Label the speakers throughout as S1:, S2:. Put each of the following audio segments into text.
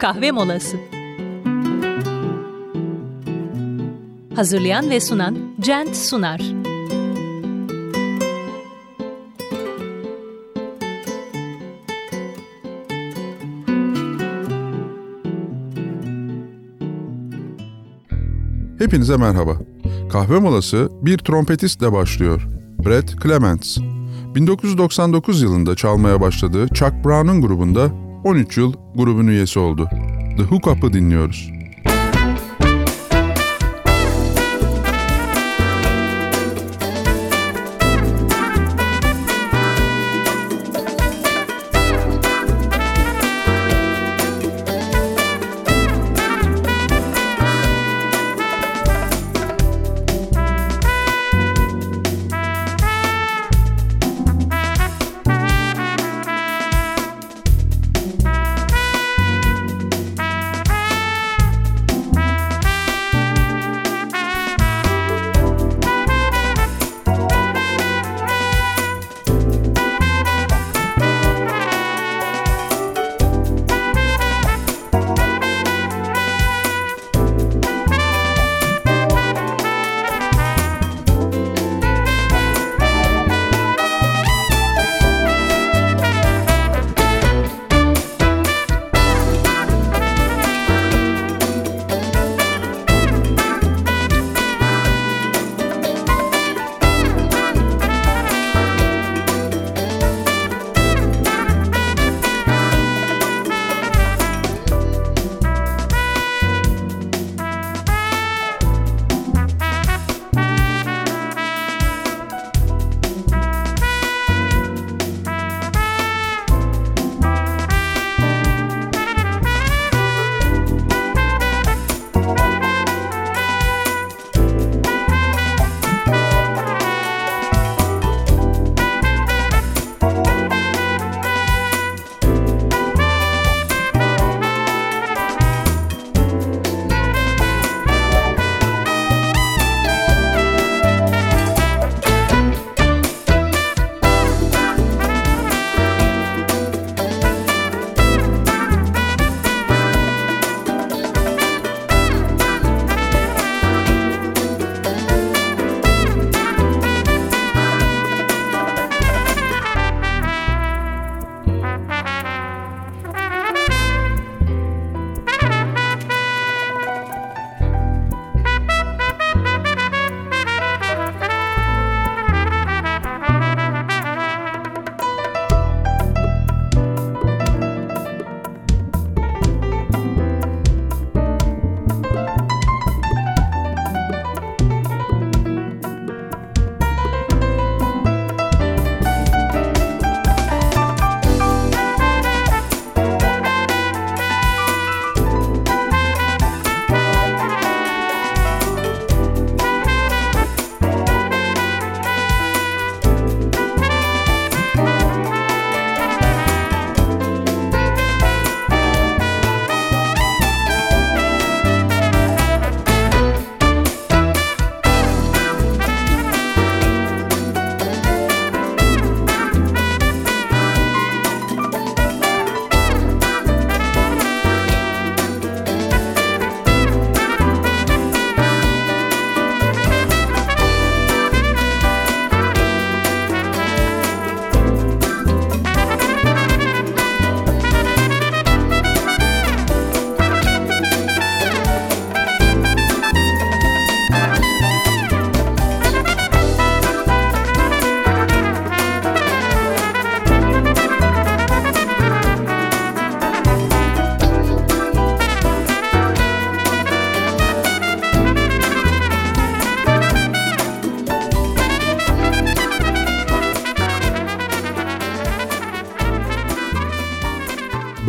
S1: kahve molası. Hazırlayan ve sunan Cent Sunar.
S2: Hepinize merhaba. Kahve molası bir trompetistle başlıyor. Brett Clements. 1999 yılında çalmaya başladığı Chuck Brown'un grubunda 13 yıl grubun üyesi oldu. The Hook Up'ı dinliyoruz.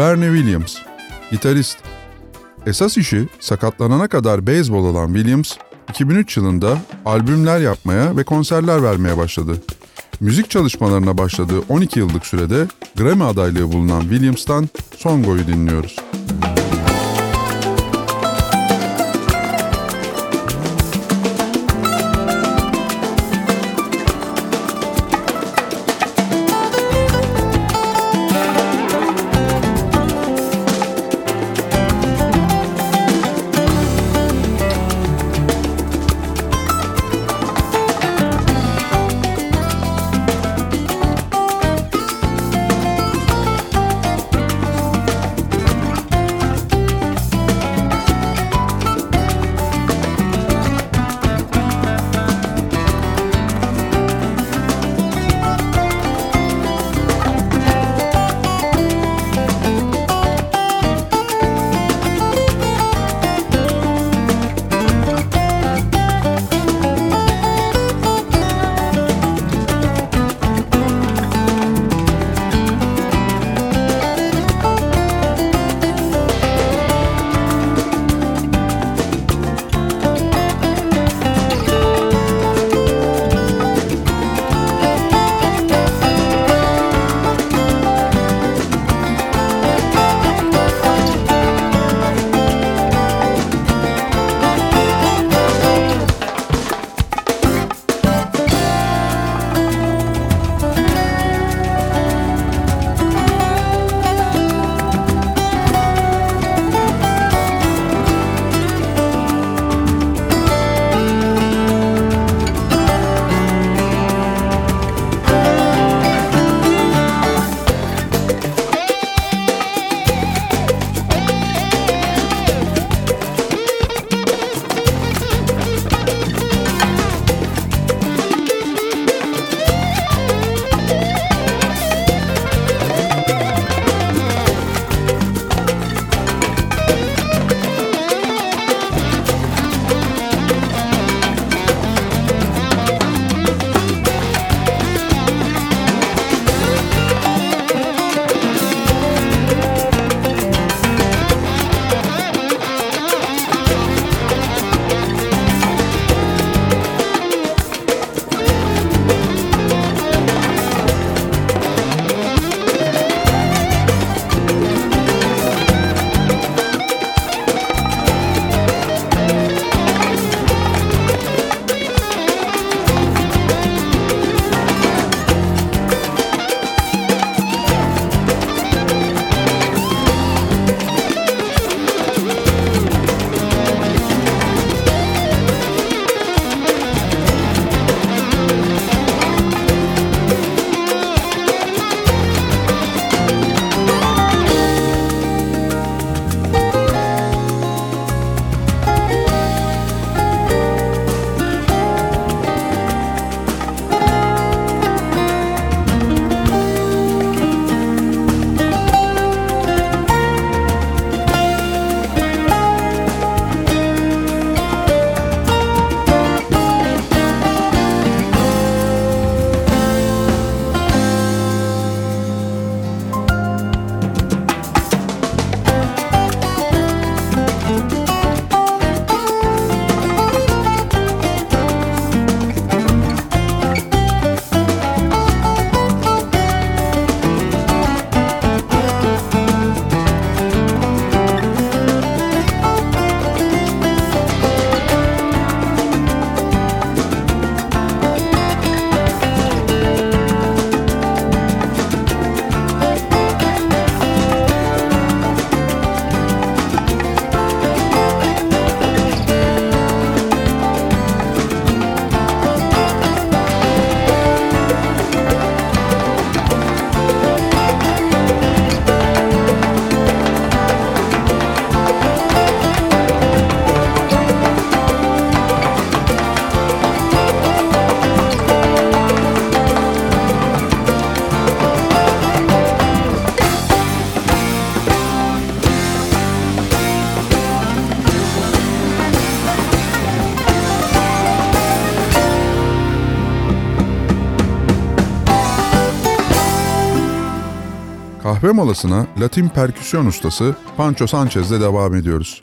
S2: Bernie Williams, gitarist. Esas işi sakatlanana kadar beyzbol olan Williams, 2003 yılında albümler yapmaya ve konserler vermeye başladı. Müzik çalışmalarına başladığı 12 yıllık sürede Grammy adaylığı bulunan Williams'tan Songo'yu dinliyoruz. Kahve molasına Latin perküsyon ustası Pancho Sanchez'le devam ediyoruz.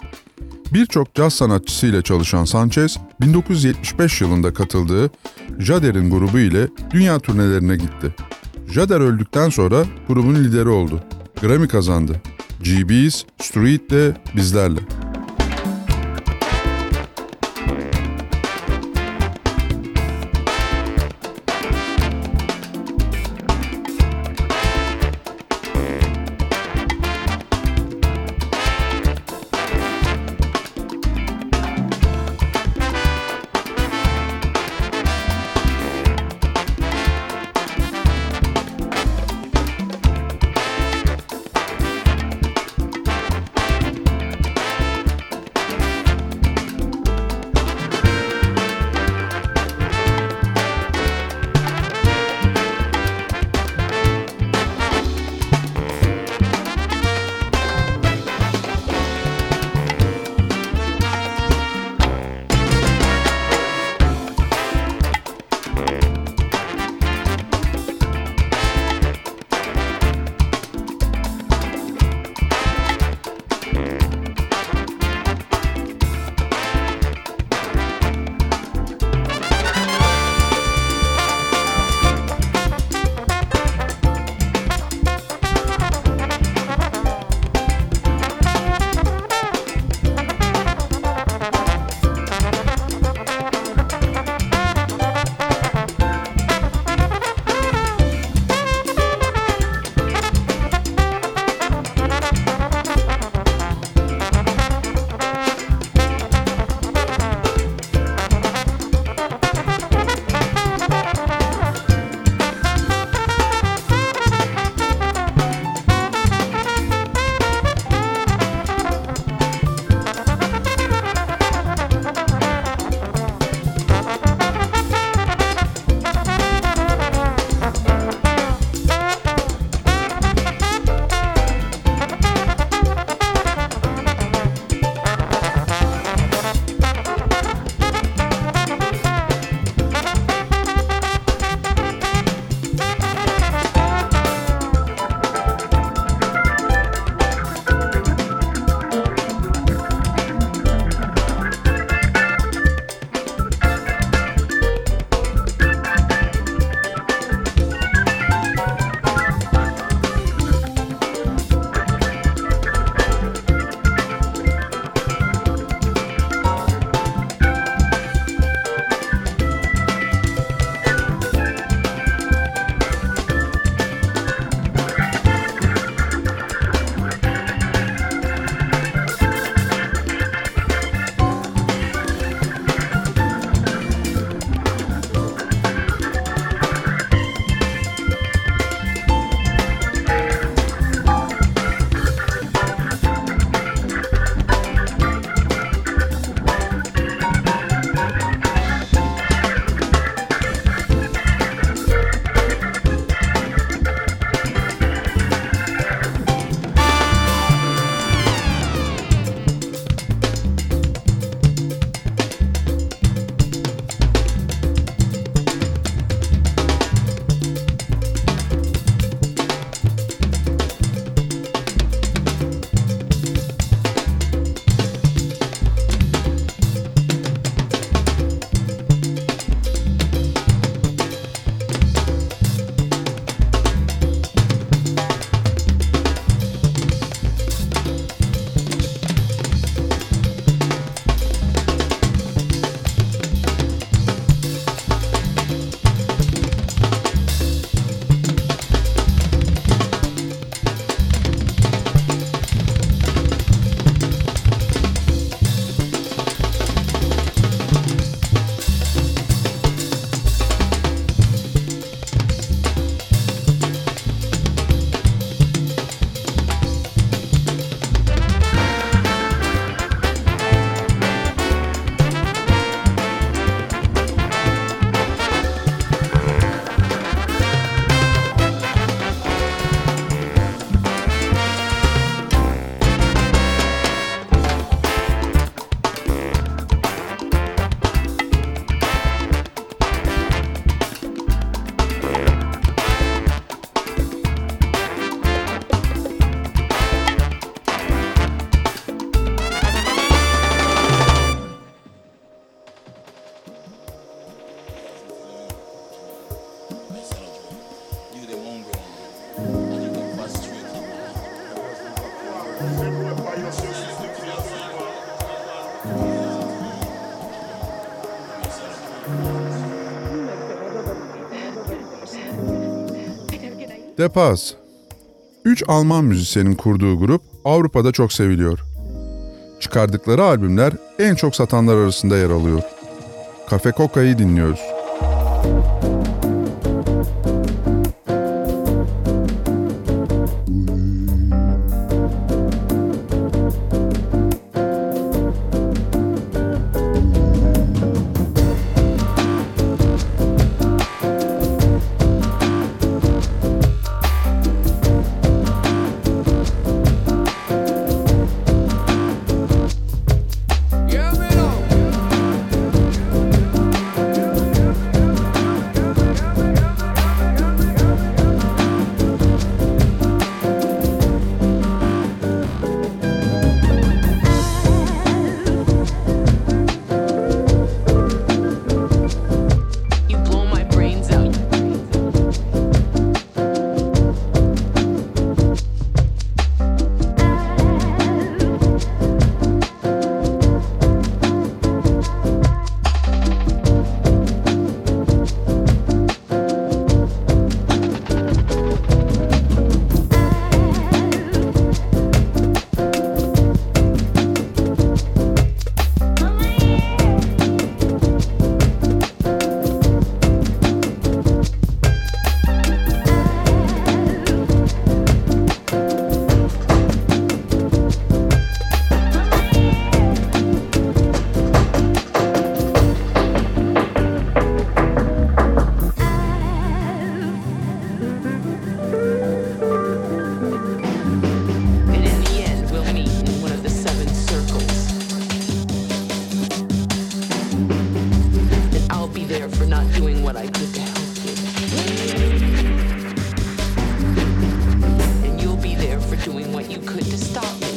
S2: Birçok caz sanatçısıyla çalışan Sanchez, 1975 yılında katıldığı Jader'in grubu ile dünya turnelerine gitti. Jader öldükten sonra grubun lideri oldu. Grammy kazandı. GB's Street'te bizlerle. The Paz. Üç Alman müzisyenin kurduğu grup Avrupa'da çok seviliyor. Çıkardıkları albümler en çok satanlar arasında yer alıyor. Cafe Coca'yı dinliyoruz.
S3: not doing what I could to help you. And you'll be there for doing what you could to stop me.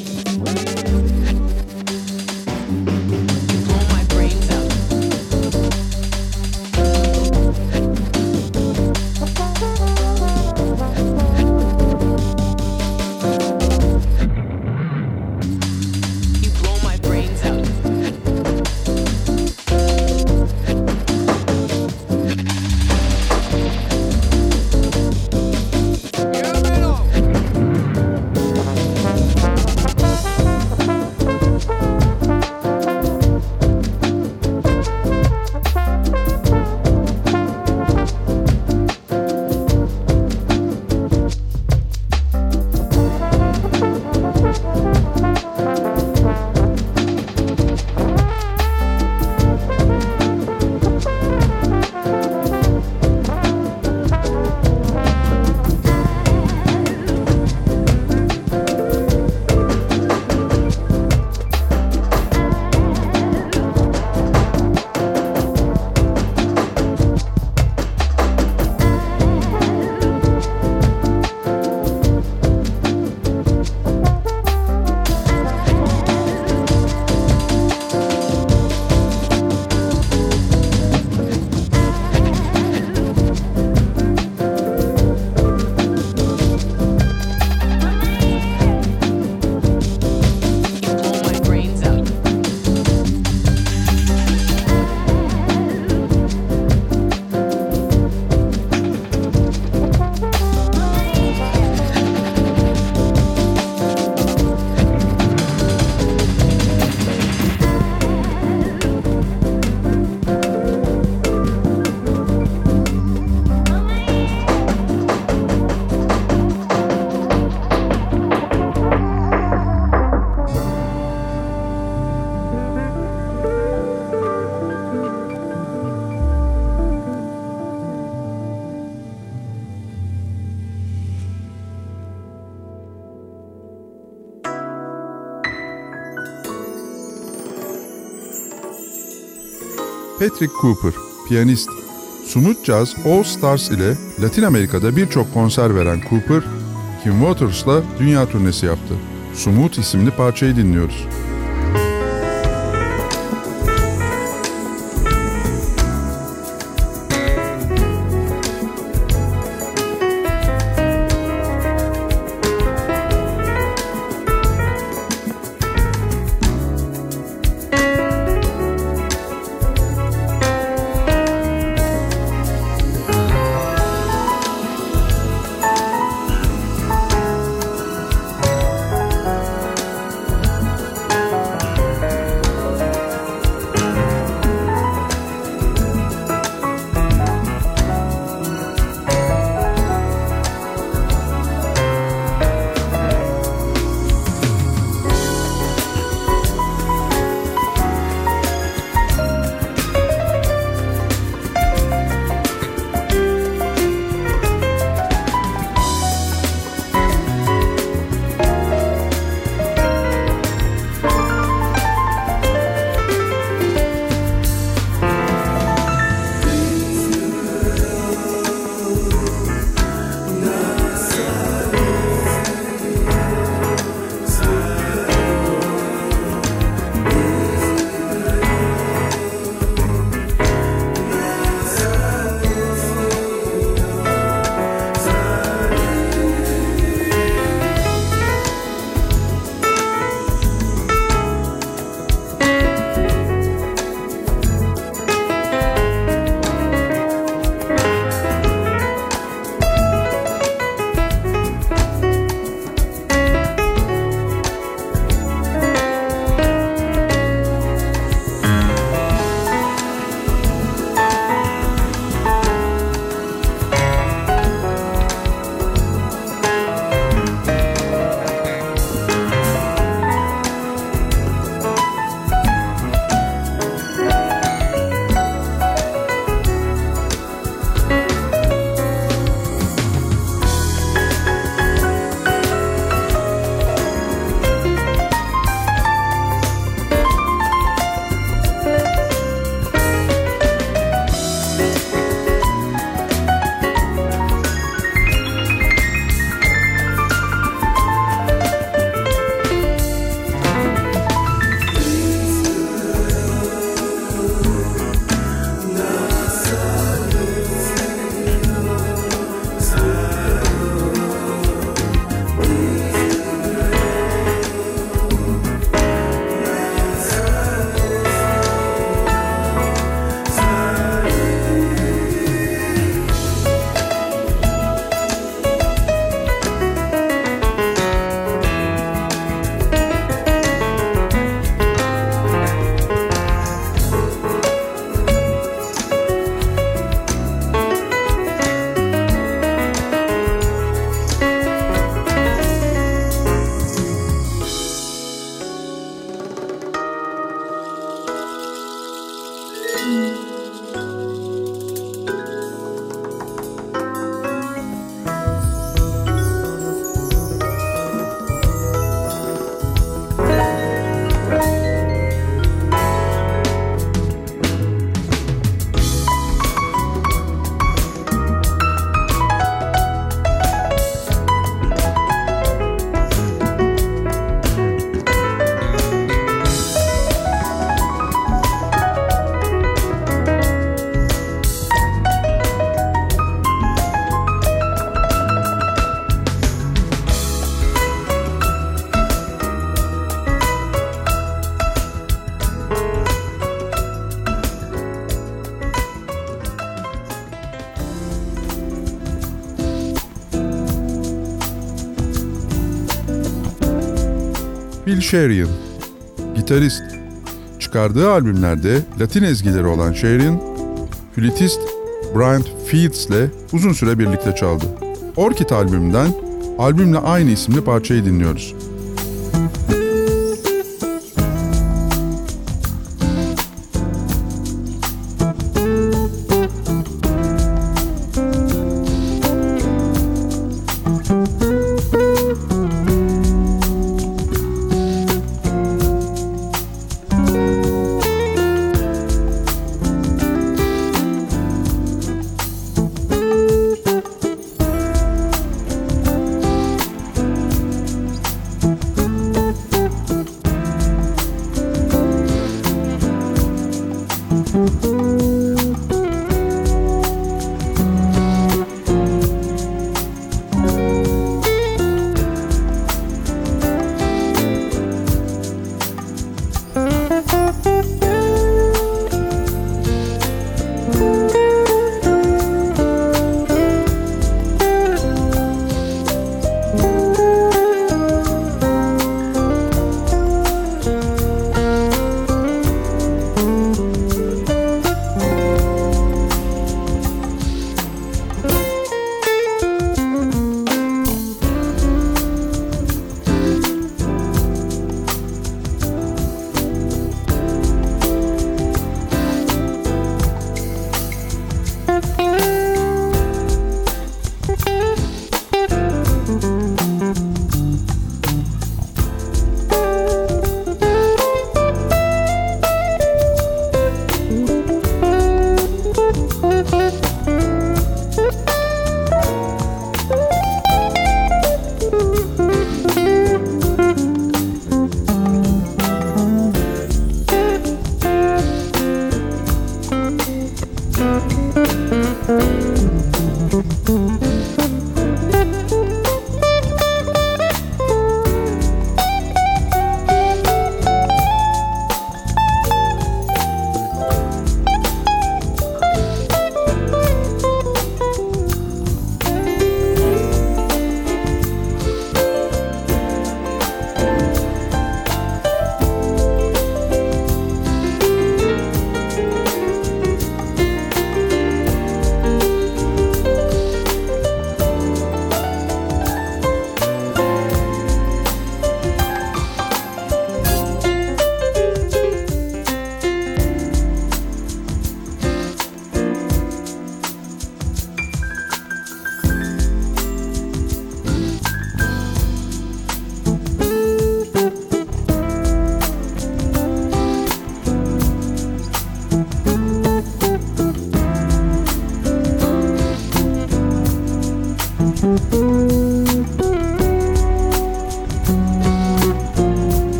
S2: Patrick Cooper, piyanist. Sumut Jazz All Stars ile Latin Amerika'da birçok konser veren Cooper, Kim Waters'la dünya turnesi yaptı. Sumut isimli parçayı dinliyoruz. Bill Sherian, gitarist. Çıkardığı albümlerde Latin ezgileri olan Sherian, flütist Bryant Fields ile uzun süre birlikte çaldı. Orchid albümünden albümle aynı isimli parçayı dinliyoruz.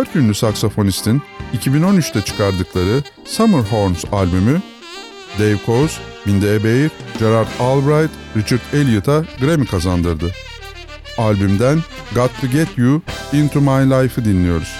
S2: Dört ünlü saksafonistin 2013'te çıkardıkları Summer Horns albümü Dave Coase, Mindy Ebeir, Gerard Albright, Richard Elliott'a Grammy kazandırdı. Albümden Got To Get You Into My Life'ı dinliyoruz.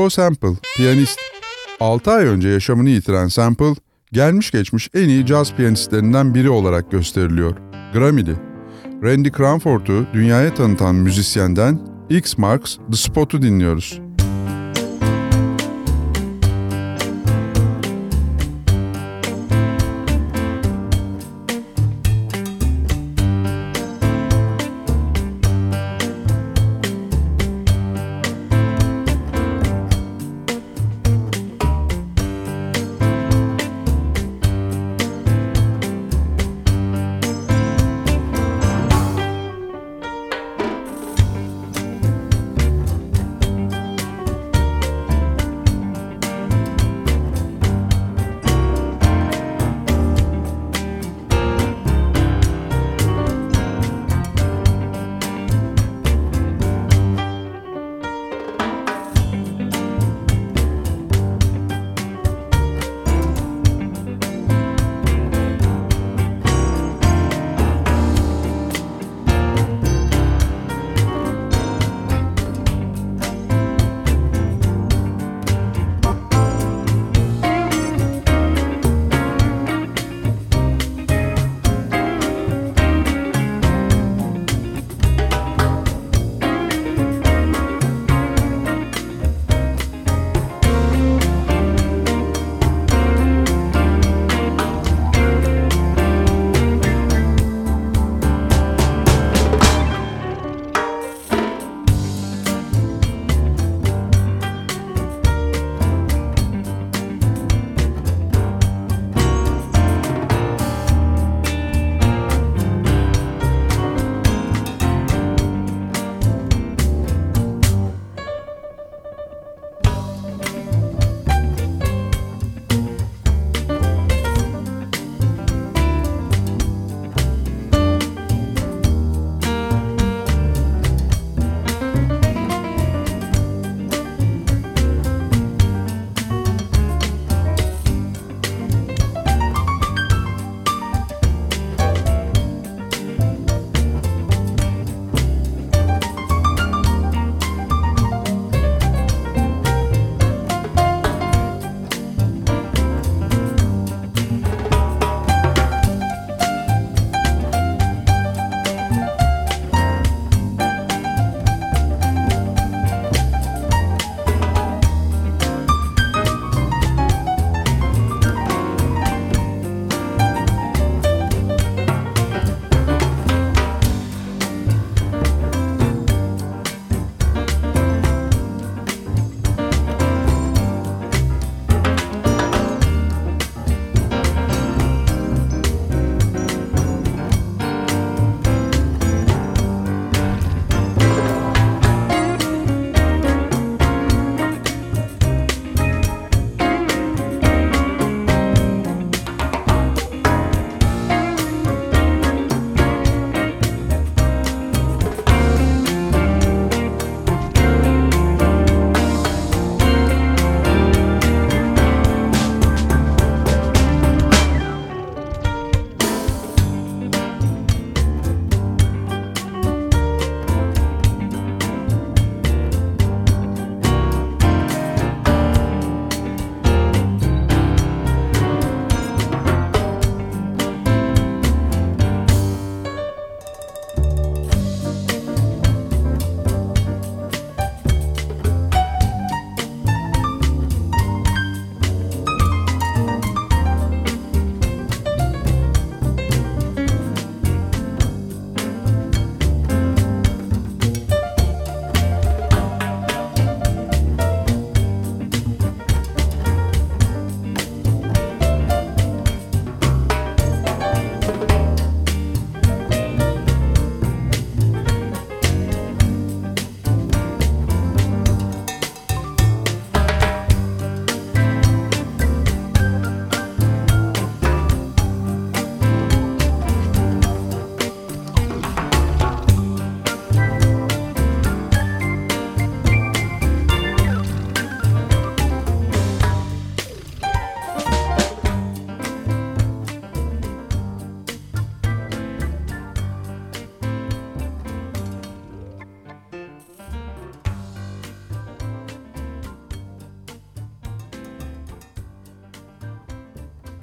S2: Joe Sample, piyanist. 6 ay önce yaşamını yitiren Sample, gelmiş geçmiş en iyi caz piyanistlerinden biri olarak gösteriliyor. Grammy'li. Randy Cranford'u dünyaya tanıtan müzisyenden X Marks The Spot'u dinliyoruz.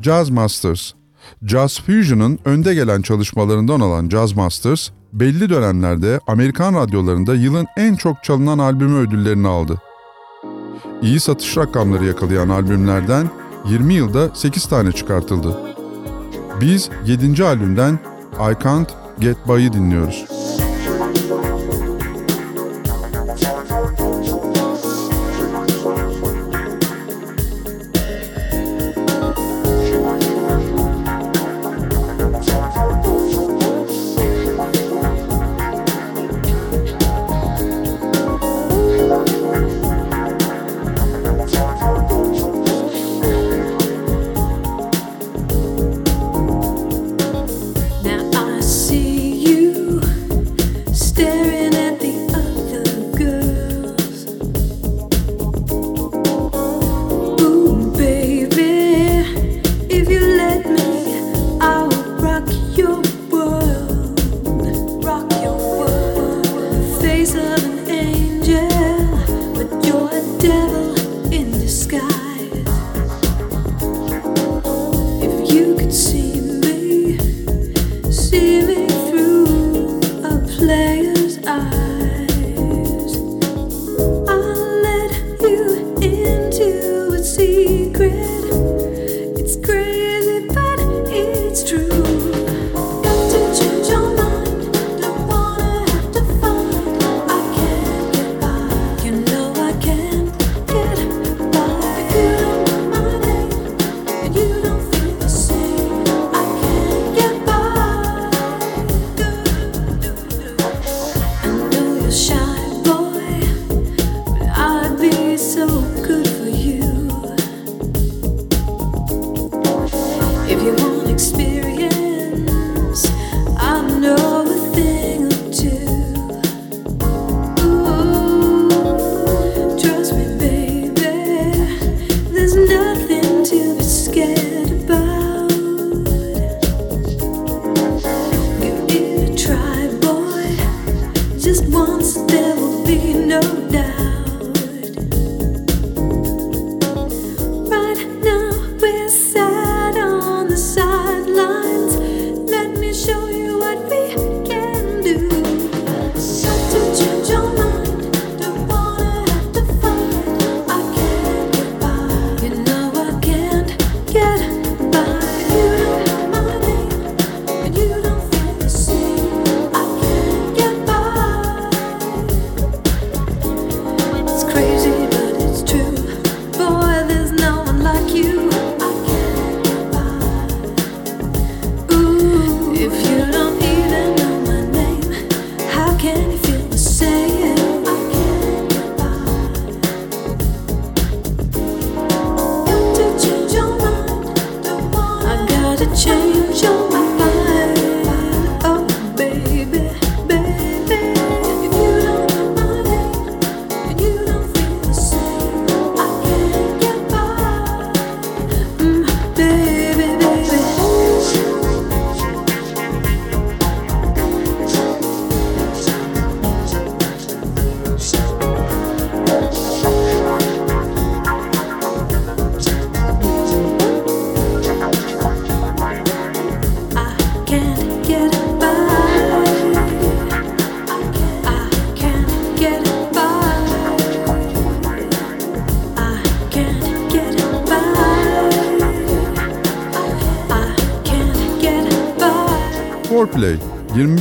S2: Jazz Masters Jazz Fusion'ın önde gelen çalışmalarından olan Jazz Masters, belli dönemlerde Amerikan radyolarında yılın en çok çalınan albümü ödüllerini aldı. İyi satış rakamları yakalayan albümlerden 20 yılda 8 tane çıkartıldı. Biz 7. albümden I Can't Get By'ı dinliyoruz.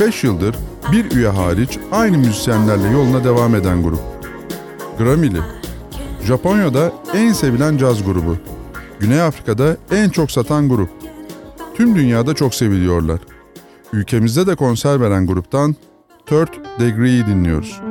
S2: 25 yıldır bir üye hariç aynı müzisyenlerle yoluna devam eden grup. Grammy'li. Japonya'da en sevilen caz grubu. Güney Afrika'da en çok satan grup. Tüm dünyada çok seviliyorlar. Ülkemizde de konser veren gruptan Third Degree'yi dinliyoruz.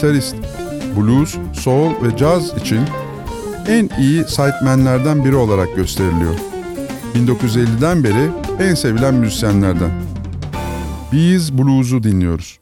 S2: Gitarist, blues, soul ve caz için en iyi sidemenlerden biri olarak gösteriliyor. 1950'den beri en sevilen müzisyenlerden. Biz blues'u dinliyoruz.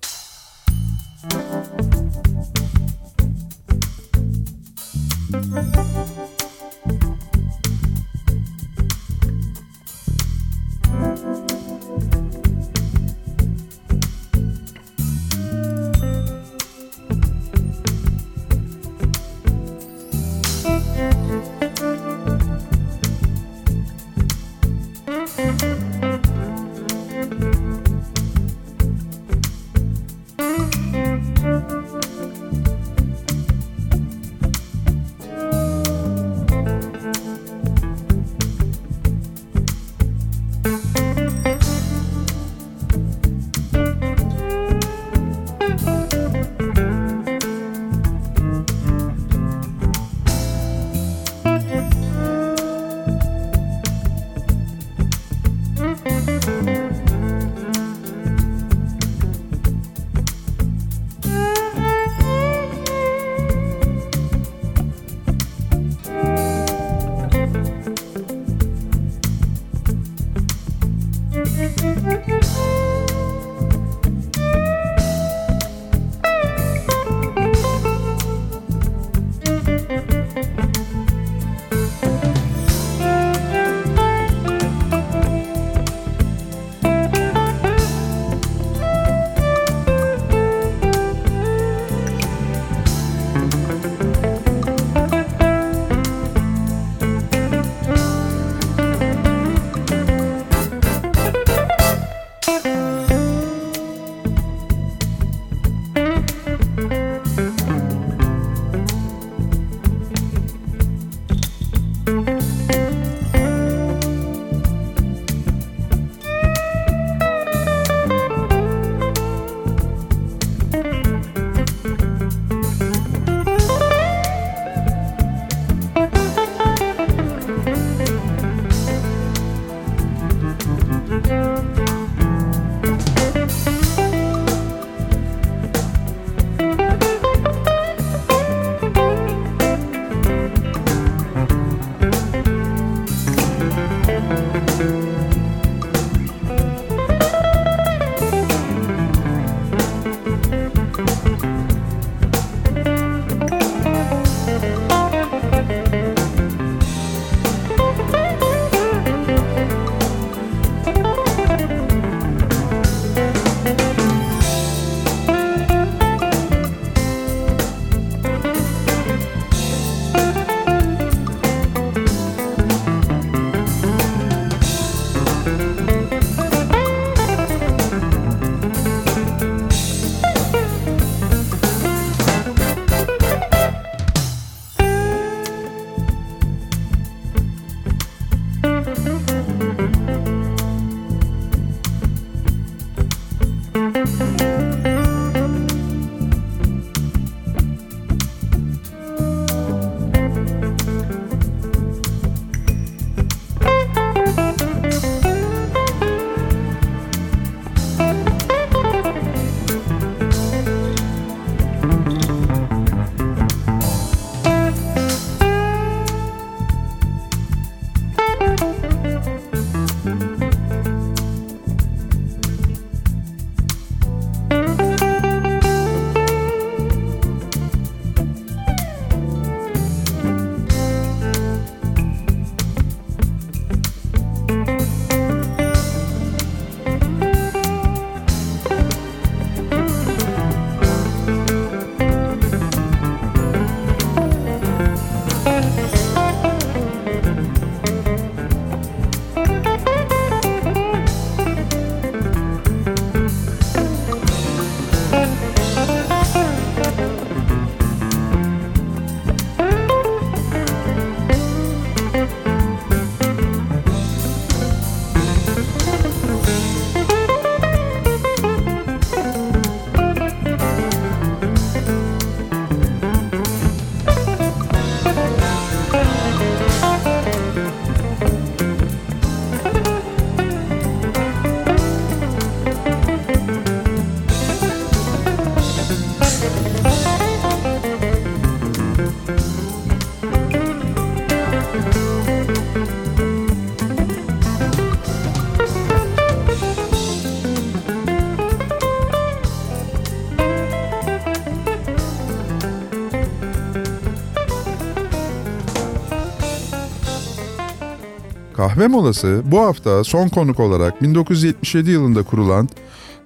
S2: Kahve molası bu hafta son konuk olarak 1977 yılında kurulan,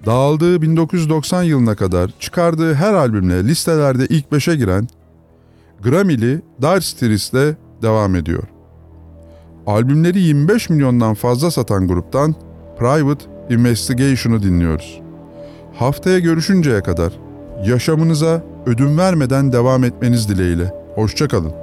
S2: dağıldığı 1990 yılına kadar çıkardığı her albümle listelerde ilk 5'e giren Grammy'li Dire Straits'le devam ediyor. Albümleri 25 milyondan fazla satan gruptan Private Investigation'ı dinliyoruz. Haftaya görüşünceye kadar yaşamınıza ödün vermeden devam etmeniz dileğiyle. Hoşçakalın.